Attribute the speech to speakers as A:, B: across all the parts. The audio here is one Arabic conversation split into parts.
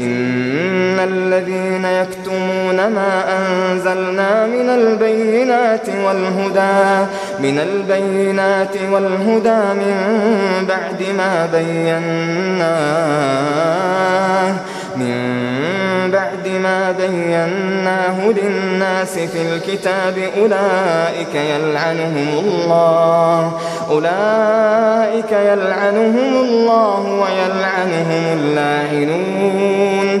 A: إن الذين يكتمون ما أنزلنا من البينات والهدى من البينات والهدى من بعد ما بيناه من بما بيناه للناس في الكتاب أولئك يلعنهم الله. أولئك يلعنهم الله ويلعنهم اللاعنون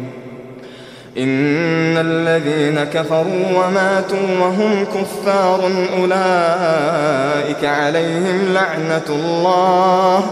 A: إن الذين كفروا وماتوا وهم كفار أولئك عليهم لعنة الله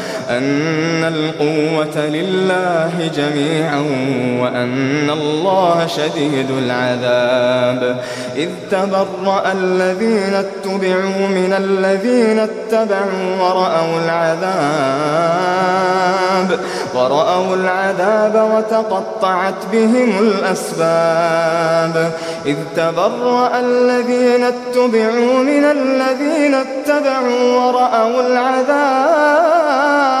A: أن القوة لله جميعا وأن الله شديد العذاب. إذ تبرأ الذين اتبعوا من الذين اتبعوا ورأوا العذاب. ورأوا العذاب وتقطعت بهم الأسباب. إذ تبرأ الذين اتبعوا من الذين اتبعوا ورأوا العذاب.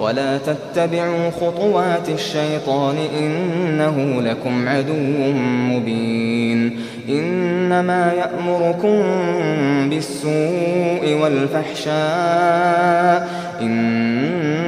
A: ولا تتبعوا خطوات الشيطان إنه لكم عدو مبين إنما يأمركم بالسوء والفحشاء إن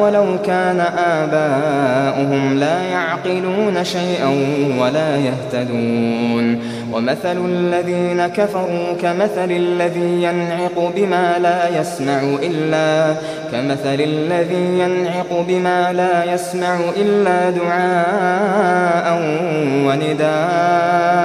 A: ولو كان آباؤهم لا يعقلون شيئا ولا يهتدون. ومثل الذين كفروا كمثل الذي ينعق بما لا يسمع إلا كمثل الذي ينعق بما لا يسمع إلا دعاء ونداء.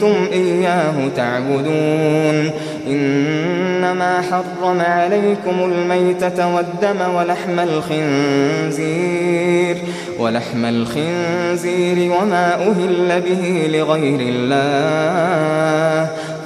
A: كنتم إياه تعبدون. إنما حرم عليكم الميتة والدم ولحم الخنزير ولحم الخنزير وما أهل به لغير الله.